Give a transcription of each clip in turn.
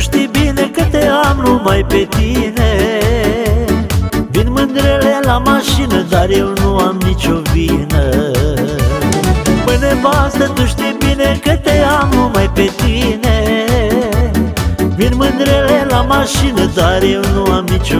știi bine că te am numai pe tine. Vin mândrele la mașină, dar eu nu am nicio vină. Mă nevastă, tu știi bine că te am numai pe tine. Vin mândrele la mașină, dar eu nu am nicio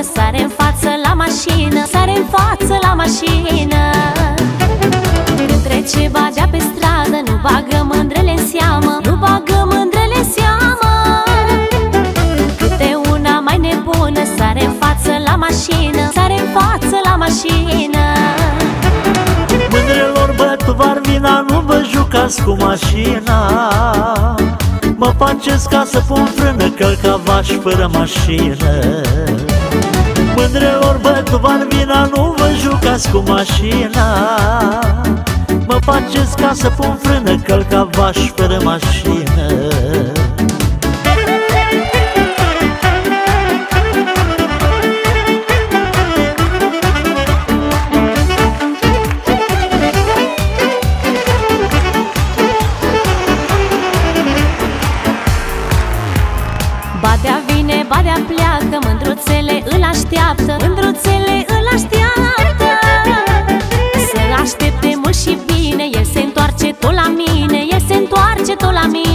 nebună Sare în față la mașină Sare în față la mașină. Când trece bagea pe stradă Nu bagă mândrele în seamă Nu bagă mândrele în seamă. Câte una mai nebună Sare în față la mașină Sare în față la mașină. Mândrelor bătuvar vina, nu vă jucați cu mașina. Mă faceți ca să pun frână, călcavaș fără mașină Mândrelor bătuvar vina, nu vă jucați cu mașina. Mă faceți ca să pun frână, călcavaș fără mașină Badea vine, badea pleacă Mândruțele îl așteaptă Mândruțele îl așteaptă. Să aștepte mult și bine El se întoarce tot la mine El se întoarce tot la mine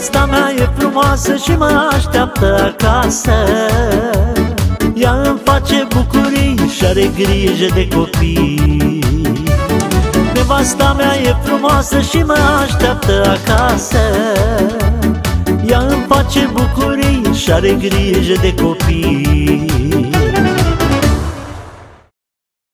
Nevasta mea e frumoasă și mă așteaptă acasă. Ea îmi face bucurii și are grijă de copii. Nevasta mea e frumoasă și mă așteaptă acasă. Ea îmi face bucurii și are grijă de copii